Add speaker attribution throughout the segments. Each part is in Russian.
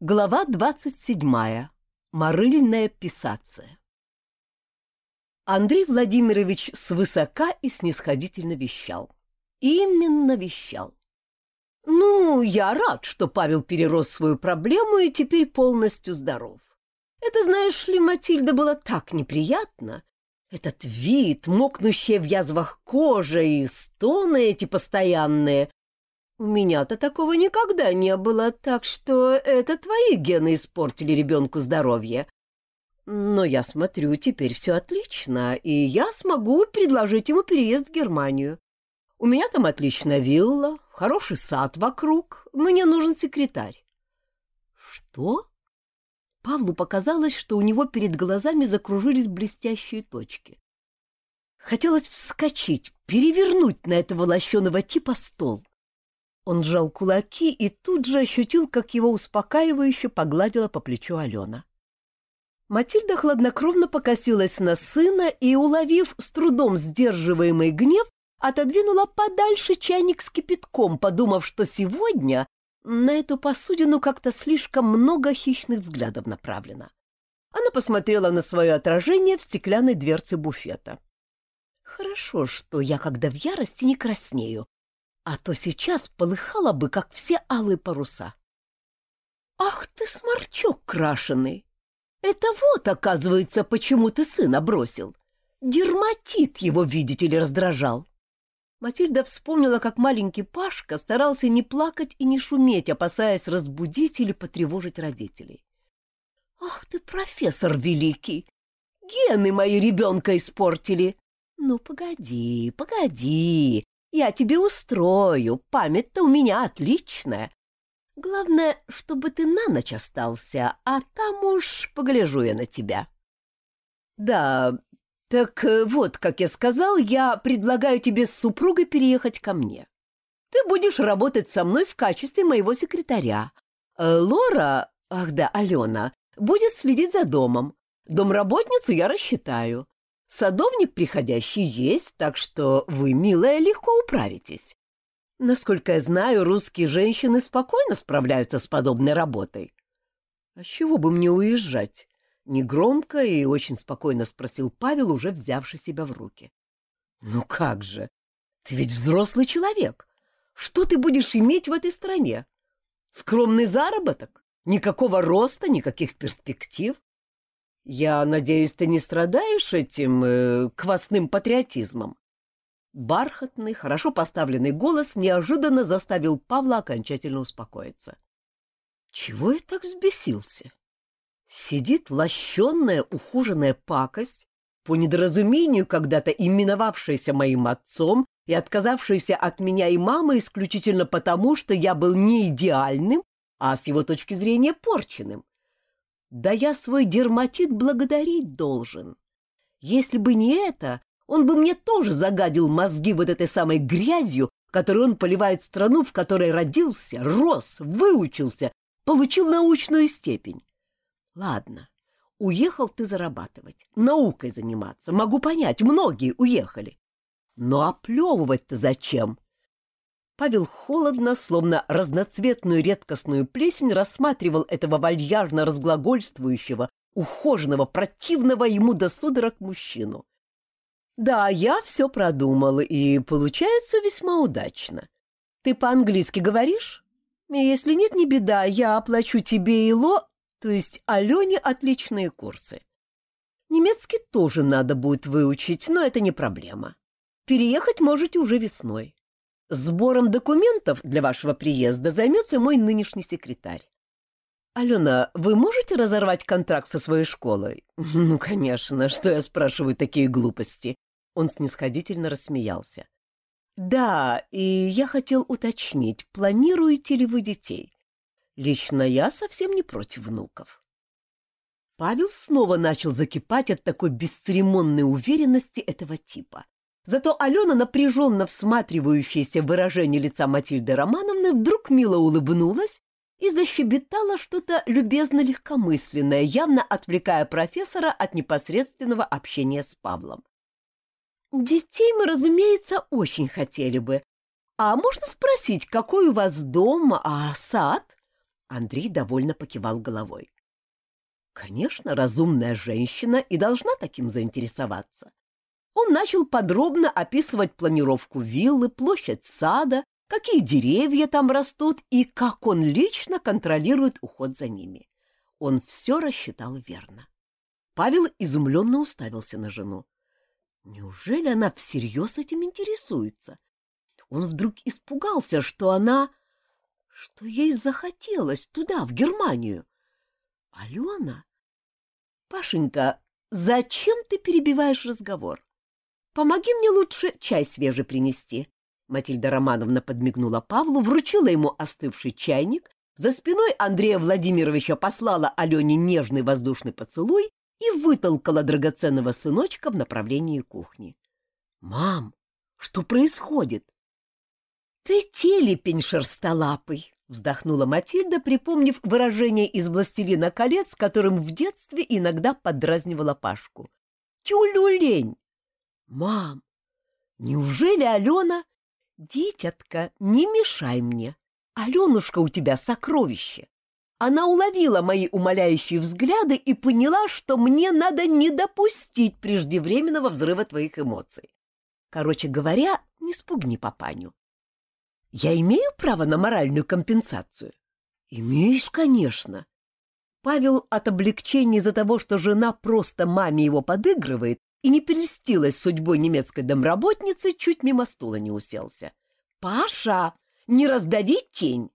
Speaker 1: Глава двадцать седьмая. Морыльная писация. Андрей Владимирович свысока и снисходительно вещал. Именно вещал. Ну, я рад, что Павел перерос свою проблему и теперь полностью здоров. Это, знаешь ли, Матильда было так неприятно. Этот вид, мокнущая в язвах кожа и стоны эти постоянные. У меня-то такого никогда не было, так что это твои гены испортили ребенку здоровье. Но я смотрю, теперь все отлично, и я смогу предложить ему переезд в Германию. У меня там отличная вилла, хороший сад вокруг, мне нужен секретарь. Что? Павлу показалось, что у него перед глазами закружились блестящие точки. Хотелось вскочить, перевернуть на этого лощеного типа стол. Он сжал кулаки и тут же ощутил, как его успокаивающе погладила по плечу Алена. Матильда хладнокровно покосилась на сына и, уловив с трудом сдерживаемый гнев, отодвинула подальше чайник с кипятком, подумав, что сегодня на эту посудину как-то слишком много хищных взглядов направлено. Она посмотрела на свое отражение в стеклянной дверце буфета. Хорошо, что я, когда в ярости, не краснею, а то сейчас полыхала бы, как все алые паруса. Ах ты, сморчок крашеный! Это вот, оказывается, почему ты сына бросил. Дерматит его, видите ли, раздражал. Матильда вспомнила, как маленький Пашка старался не плакать и не шуметь, опасаясь разбудить или потревожить родителей. «Ах ты, профессор великий! Гены мои ребенка испортили! Ну, погоди, погоди, я тебе устрою, память-то у меня отличная. Главное, чтобы ты на ночь остался, а там уж погляжу я на тебя». «Да, «Так э, вот, как я сказал, я предлагаю тебе с супругой переехать ко мне. Ты будешь работать со мной в качестве моего секретаря. Э, Лора, ах да, Алена, будет следить за домом. Домработницу я рассчитаю. Садовник приходящий есть, так что вы, милая, легко управитесь. Насколько я знаю, русские женщины спокойно справляются с подобной работой. А с чего бы мне уезжать? Негромко и очень спокойно спросил Павел, уже взявший себя в руки. «Ну как же? Ты ведь взрослый человек. Что ты будешь иметь в этой стране? Скромный заработок? Никакого роста, никаких перспектив? Я надеюсь, ты не страдаешь этим э, квасным патриотизмом?» Бархатный, хорошо поставленный голос неожиданно заставил Павла окончательно успокоиться. «Чего я так взбесился? Сидит лощенная, ухоженная пакость, по недоразумению когда-то именовавшаяся моим отцом и отказавшаяся от меня и мамы исключительно потому, что я был не идеальным, а с его точки зрения порченным. Да я свой дерматит благодарить должен. Если бы не это, он бы мне тоже загадил мозги вот этой самой грязью, которой он поливает страну, в которой родился, рос, выучился, получил научную степень. Ладно, уехал ты зарабатывать, наукой заниматься. Могу понять, многие уехали. Но оплевывать-то зачем? Павел холодно, словно разноцветную редкостную плесень, рассматривал этого вальяжно разглагольствующего, ухоженного, противного ему до судорог мужчину. Да, я все продумал, и получается весьма удачно. Ты по-английски говоришь? Если нет, не беда, я оплачу тебе и Ло, то есть Алене отличные курсы. Немецкий тоже надо будет выучить, но это не проблема. Переехать можете уже весной. Сбором документов для вашего приезда займется мой нынешний секретарь. Алена, вы можете разорвать контракт со своей школой? Ну, конечно, что я спрашиваю такие глупости? Он снисходительно рассмеялся. Да, и я хотел уточнить, планируете ли вы детей? Лично я совсем не против внуков. Павел снова начал закипать от такой бесцеремонной уверенности этого типа. Зато Алена, напряженно всматривающаяся в выражение лица Матильды Романовны, вдруг мило улыбнулась и защебетала что-то любезно-легкомысленное, явно отвлекая профессора от непосредственного общения с Павлом. «Детей мы, разумеется, очень хотели бы. А можно спросить, какой у вас дом, а сад?» Андрей довольно покивал головой. Конечно, разумная женщина и должна таким заинтересоваться. Он начал подробно описывать планировку виллы, площадь сада, какие деревья там растут и как он лично контролирует уход за ними. Он все рассчитал верно. Павел изумленно уставился на жену. Неужели она всерьез этим интересуется? Он вдруг испугался, что она... что ей захотелось туда, в Германию. Алена? Пашенька, зачем ты перебиваешь разговор? Помоги мне лучше чай свежий принести. Матильда Романовна подмигнула Павлу, вручила ему остывший чайник, за спиной Андрея Владимировича послала Алене нежный воздушный поцелуй и вытолкала драгоценного сыночка в направлении кухни. — Мам, что происходит? — Ты телепень шерстолапый, — вздохнула Матильда, припомнив выражение из «Властелина колец», которым в детстве иногда подразнивала Пашку. — Тюлюлень! Мам, неужели Алена... Дитятка, не мешай мне. Аленушка у тебя сокровище. Она уловила мои умоляющие взгляды и поняла, что мне надо не допустить преждевременного взрыва твоих эмоций. Короче говоря, не спугни папаню. Я имею право на моральную компенсацию? Имеешь, конечно. Павел от облегчения из-за того, что жена просто маме его подыгрывает, и не перестилась судьбой немецкой домработницы, чуть мимо стула не уселся. «Паша, не раздави тень!»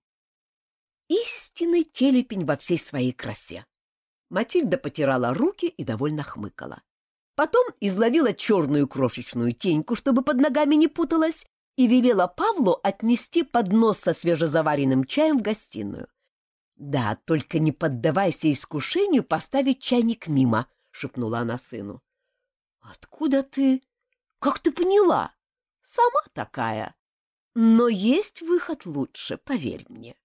Speaker 1: Истинный телепень во всей своей красе. Матильда потирала руки и довольно хмыкала. Потом изловила черную крошечную теньку, чтобы под ногами не путалась, и велела Павлу отнести поднос со свежезаваренным чаем в гостиную. «Да, только не поддавайся искушению поставить чайник мимо», — шепнула она сыну. Откуда ты? Как ты поняла? Сама такая. Но есть выход лучше, поверь мне.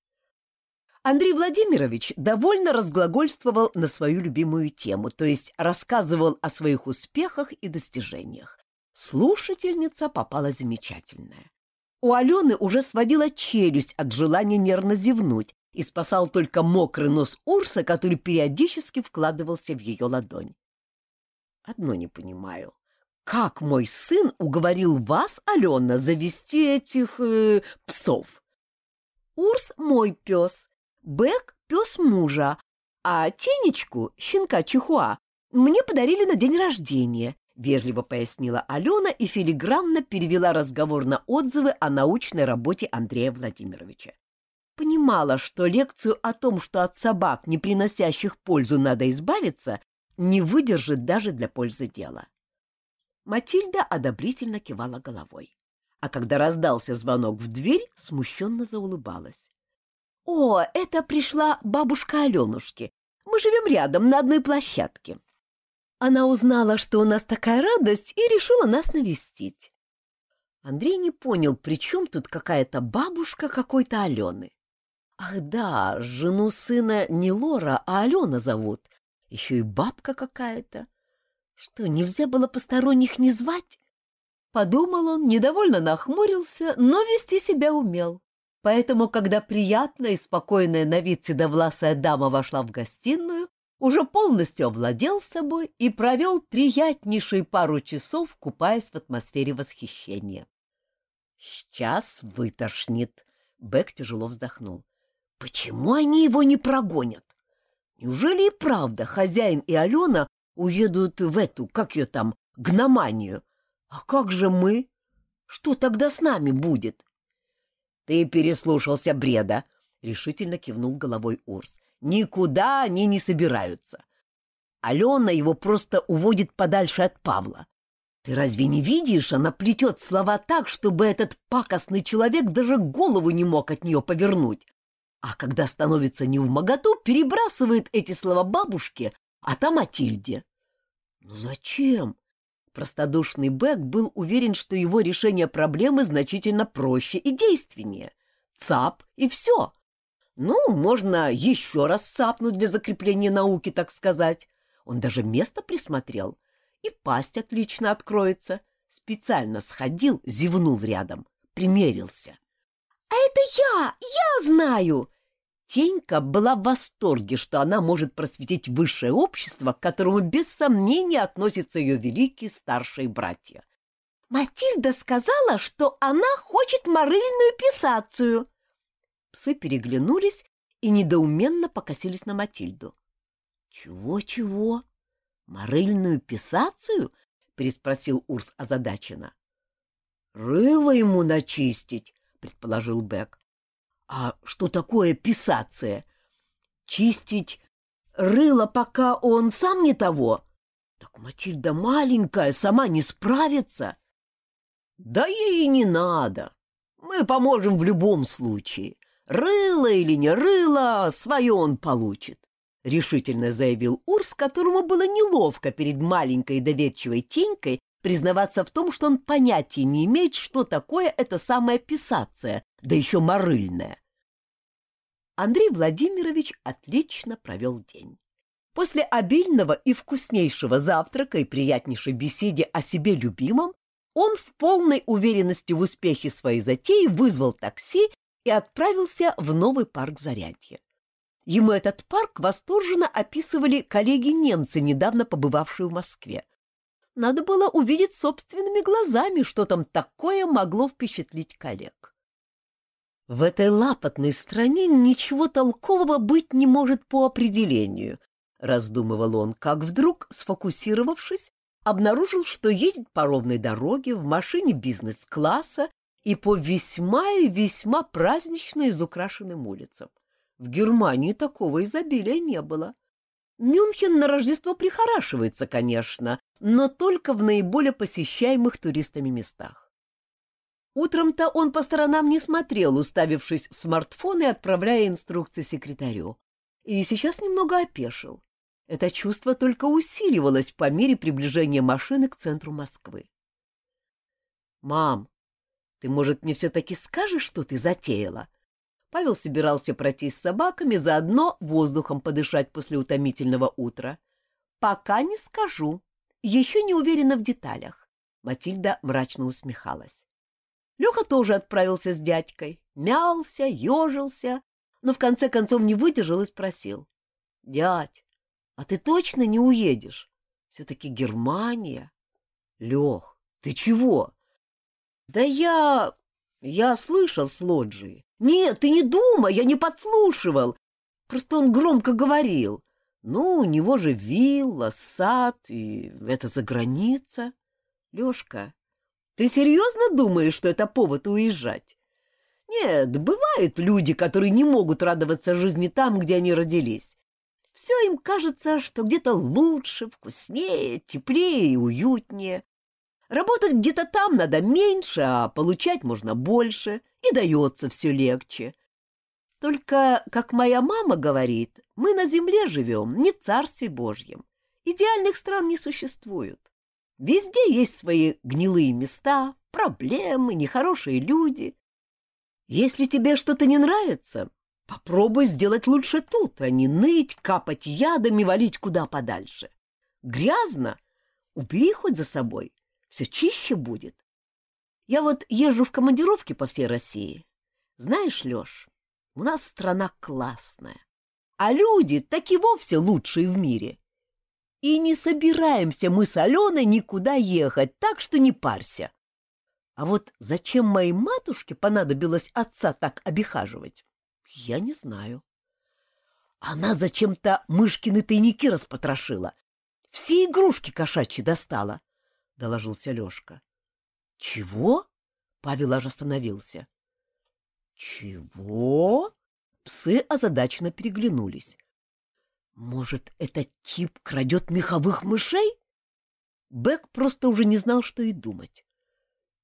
Speaker 1: Андрей Владимирович довольно разглагольствовал на свою любимую тему, то есть рассказывал о своих успехах и достижениях. Слушательница попала замечательная. У Алены уже сводила челюсть от желания нервно зевнуть, и спасал только мокрый нос Урса, который периодически вкладывался в ее ладонь. Одно не понимаю. Как мой сын уговорил вас, Алена, завести этих э, псов? Урс — мой пес, Бэк — пес мужа, а Тенечку, щенка Чихуа, мне подарили на день рождения, — вежливо пояснила Алена и филигранно перевела разговор на отзывы о научной работе Андрея Владимировича. Понимала, что лекцию о том, что от собак, не приносящих пользу, надо избавиться, не выдержит даже для пользы дела. Матильда одобрительно кивала головой, а когда раздался звонок в дверь, смущенно заулыбалась. — О, это пришла бабушка Аленушки. Мы живем рядом, на одной площадке. Она узнала, что у нас такая радость, и решила нас навестить. Андрей не понял, при чем тут какая-то бабушка какой-то Алены. Ах да, жену сына не Лора, а Алена зовут, еще и бабка какая-то. Что, нельзя было посторонних не звать? Подумал он, недовольно нахмурился, но вести себя умел. Поэтому, когда приятная и спокойная на вид седовласая дама вошла в гостиную, уже полностью овладел собой и провел приятнейшие пару часов, купаясь в атмосфере восхищения. «Сейчас вытошнит», — Бэк тяжело вздохнул. «Почему они его не прогонят? Неужели и правда хозяин и Алена уедут в эту, как ее там, гноманию? А как же мы? Что тогда с нами будет? Ты переслушался бреда, решительно кивнул головой Урс. Никуда они не собираются. Алена его просто уводит подальше от Павла. Ты разве не видишь, она плетет слова так, чтобы этот пакостный человек даже голову не мог от нее повернуть а когда становится не в моготу, перебрасывает эти слова бабушке, а там Матильде. Ну зачем? Простодушный Бэк был уверен, что его решение проблемы значительно проще и действеннее. Цап и все. Ну, можно еще раз цапнуть для закрепления науки, так сказать. Он даже место присмотрел. И пасть отлично откроется. Специально сходил, зевнул рядом, примерился. — А это я! Я знаю! Тенька была в восторге, что она может просветить высшее общество, к которому без сомнения относятся ее великие старшие братья.
Speaker 2: «Матильда сказала, что она хочет морыльную писацию!»
Speaker 1: Псы переглянулись и недоуменно покосились на Матильду. «Чего-чего? Морыльную писацию?» — переспросил Урс озадаченно. «Рыло ему начистить», — предположил Бек. «А что такое писация? Чистить рыло, пока он сам не того? Так Матильда маленькая, сама не справится». «Да ей и не надо. Мы поможем в любом случае. Рыло или не рыло, свое он получит», — решительно заявил Урс, которому было неловко перед маленькой доверчивой тенькой признаваться в том, что он понятия не имеет, что такое эта самая писация, да еще морыльная. Андрей Владимирович отлично провел день. После обильного и вкуснейшего завтрака и приятнейшей беседе о себе любимом он в полной уверенности в успехе своей затеи вызвал такси и отправился в новый парк Зарядье. Ему этот парк восторженно описывали коллеги-немцы, недавно побывавшие в Москве. Надо было увидеть собственными глазами, что там такое могло впечатлить коллег. В этой лапотной стране ничего толкового быть не может по определению, раздумывал он, как вдруг, сфокусировавшись, обнаружил, что едет по ровной дороге в машине бизнес-класса и по весьма и весьма празднично изукрашенным улицам. В Германии такого изобилия не было. Мюнхен на Рождество прихорашивается, конечно, но только в наиболее посещаемых туристами местах. Утром-то он по сторонам не смотрел, уставившись в смартфон и отправляя инструкции секретарю. И сейчас немного опешил. Это чувство только усиливалось по мере приближения машины к центру Москвы. «Мам, ты, может, мне все-таки скажешь, что ты затеяла?» Павел собирался пройти с собаками, заодно воздухом подышать после утомительного утра. «Пока не скажу. Еще не уверена в деталях». Матильда мрачно усмехалась. Леха тоже отправился с дядькой. Мялся, ежился, но в конце концов не выдержал и спросил. — Дядь, а ты точно не уедешь? Все-таки Германия. Лех, ты чего? Да я... я слышал с лоджии. Нет, ты не думай, я не подслушивал. Просто он громко говорил. Ну, у него же вилла, сад, и это за граница. Лешка, ты серьезно думаешь, что это повод уезжать? Нет, бывают люди, которые не могут радоваться жизни там, где они родились. Все им кажется, что где-то лучше, вкуснее, теплее и уютнее. Работать где-то там надо меньше, а получать можно больше, и дается все легче. Только, как моя мама говорит, мы на земле живем, не в Царстве Божьем. Идеальных стран не существует. Везде есть свои гнилые места, проблемы, нехорошие люди. Если тебе что-то не нравится, Попробуй сделать лучше тут, а не ныть, капать ядами, валить куда подальше. Грязно? Убери хоть за собой. Все чище будет. Я вот езжу в командировки по всей России. Знаешь, Леш, у нас страна классная. А люди так и вовсе лучшие в мире. И не собираемся мы с Аленой никуда ехать, так что не парься. А вот зачем моей матушке понадобилось отца так обихаживать? Я не знаю. Она зачем-то мышкины тайники распотрошила. Все игрушки кошачьи достала, — доложился Лешка. — Чего? — Павел аж остановился. — Чего? Псы озадаченно переглянулись. — Может, этот тип крадет меховых мышей? Бэк просто уже не знал, что и думать.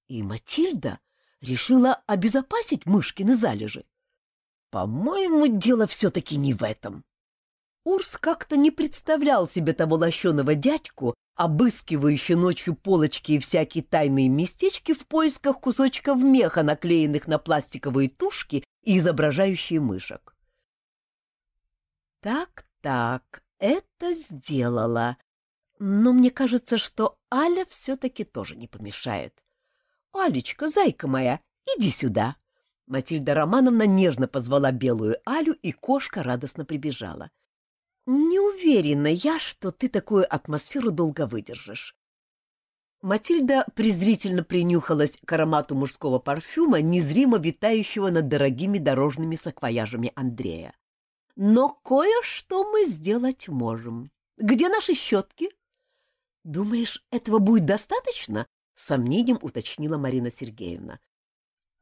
Speaker 1: И Матильда решила обезопасить мышкины залежи. По-моему, дело все-таки не в этом. Урс как-то не представлял себе того лощеного дядьку, обыскивающего ночью полочки и всякие тайные местечки в поисках кусочков меха, наклеенных на пластиковые тушки и изображающие мышек. Так-так, это сделала. Но мне кажется, что Аля все-таки тоже не помешает. Алечка, зайка моя, иди сюда. Матильда Романовна нежно позвала белую Алю, и кошка радостно прибежала. «Не уверена я, что ты такую атмосферу долго выдержишь». Матильда презрительно принюхалась к аромату мужского парфюма, незримо витающего над дорогими дорожными саквояжами Андрея. «Но кое-что мы сделать можем. Где наши щетки?» «Думаешь, этого будет достаточно?» — сомнением уточнила Марина Сергеевна.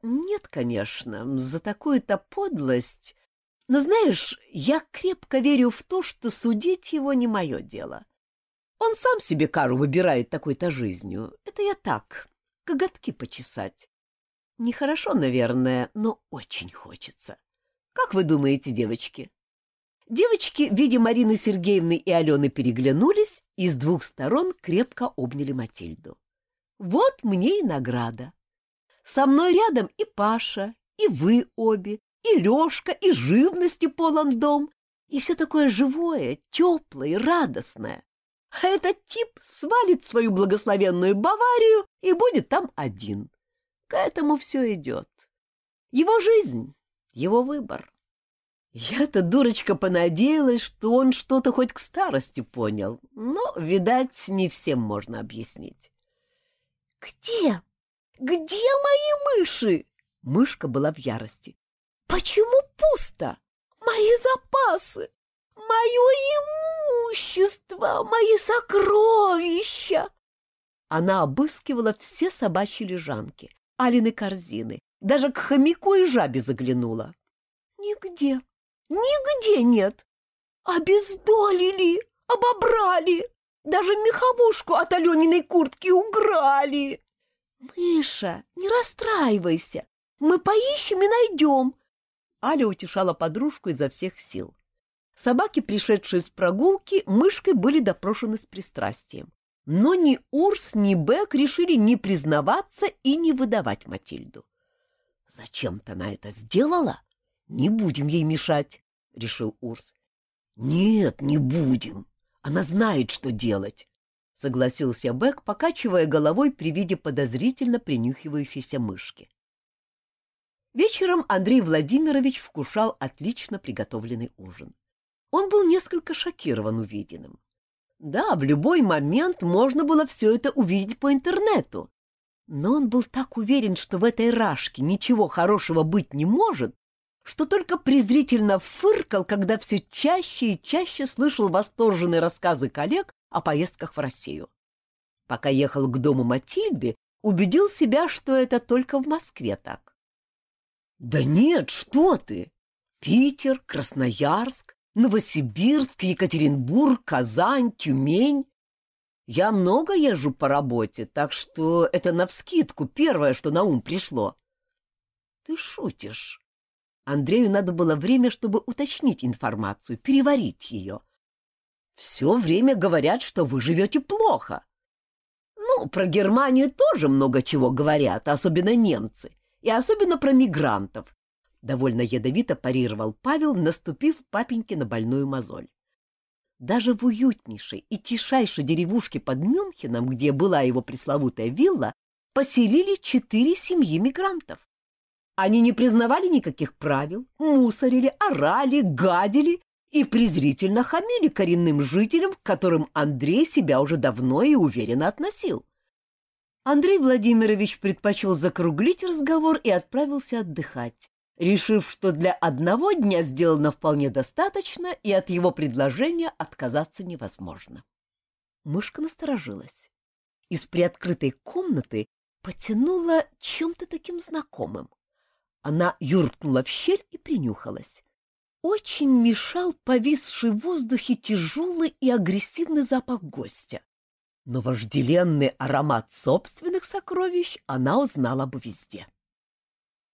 Speaker 1: Нет, конечно, за такую-то подлость. Но знаешь, я крепко верю в то, что судить его не мое дело. Он сам себе кару выбирает такой-то жизнью. Это я так, коготки почесать. Нехорошо, наверное, но очень хочется. Как вы думаете, девочки? Девочки в виде Марины Сергеевны и Алены переглянулись и с двух сторон крепко обняли Матильду. Вот мне и награда. Со мной рядом и Паша, и вы обе, и Лешка, и живности полон дом, и все такое живое, теплое, радостное. А этот тип свалит свою благословенную Баварию и будет там один. К этому все идет. Его жизнь, его выбор. Я-то, дурочка, понадеялась, что он что-то хоть к старости понял, но, видать, не всем можно объяснить. — Где? Где мои мыши? Мышка была в ярости. Почему пусто? Мои запасы, мое имущество, мои сокровища. Она обыскивала все собачьи лежанки, Алины корзины, даже к хомяку и жабе заглянула. Нигде, нигде нет. Обездолили, обобрали, даже меховушку от Алениной куртки уграли. «Мыша, не расстраивайся, мы поищем и найдем!» Аля утешала подружку изо всех сил. Собаки, пришедшие с прогулки, мышкой были допрошены с пристрастием. Но ни Урс, ни Бек решили не признаваться и не выдавать Матильду. «Зачем-то она это сделала? Не будем ей мешать», — решил Урс. «Нет, не будем. Она знает, что делать согласился Бэк, покачивая головой при виде подозрительно принюхивающейся мышки. Вечером Андрей Владимирович вкушал отлично приготовленный ужин. Он был несколько шокирован увиденным. Да, в любой момент можно было все это увидеть по интернету, но он был так уверен, что в этой рашке ничего хорошего быть не может, что только презрительно фыркал, когда все чаще и чаще слышал восторженные рассказы коллег о поездках в Россию. Пока ехал к дому Матильды, убедил себя, что это только в Москве так. Да нет, что ты! Питер, Красноярск, Новосибирск, Екатеринбург, Казань, Тюмень. Я много езжу по работе, так что это навскидку первое, что на ум пришло. Ты шутишь. Андрею надо было время, чтобы уточнить информацию, переварить ее. Все время говорят, что вы живете плохо. Ну, про Германию тоже много чего говорят, особенно немцы, и особенно про мигрантов. Довольно ядовито парировал Павел, наступив папеньке на больную мозоль. Даже в уютнейшей и тишайшей деревушке под Мюнхеном, где была его пресловутая вилла, поселили четыре семьи мигрантов. Они не признавали никаких правил, мусорили, орали, гадили и презрительно хамили коренным жителям, к которым Андрей себя уже давно и уверенно относил. Андрей Владимирович предпочел закруглить разговор и отправился отдыхать, решив, что для одного дня сделано вполне достаточно и от его предложения отказаться невозможно. Мышка насторожилась. Из приоткрытой комнаты потянула чем-то таким знакомым. Она юркнула в щель и принюхалась очень мешал повисший в воздухе тяжелый и агрессивный запах гостя. Но вожделенный аромат собственных сокровищ она узнала бы везде.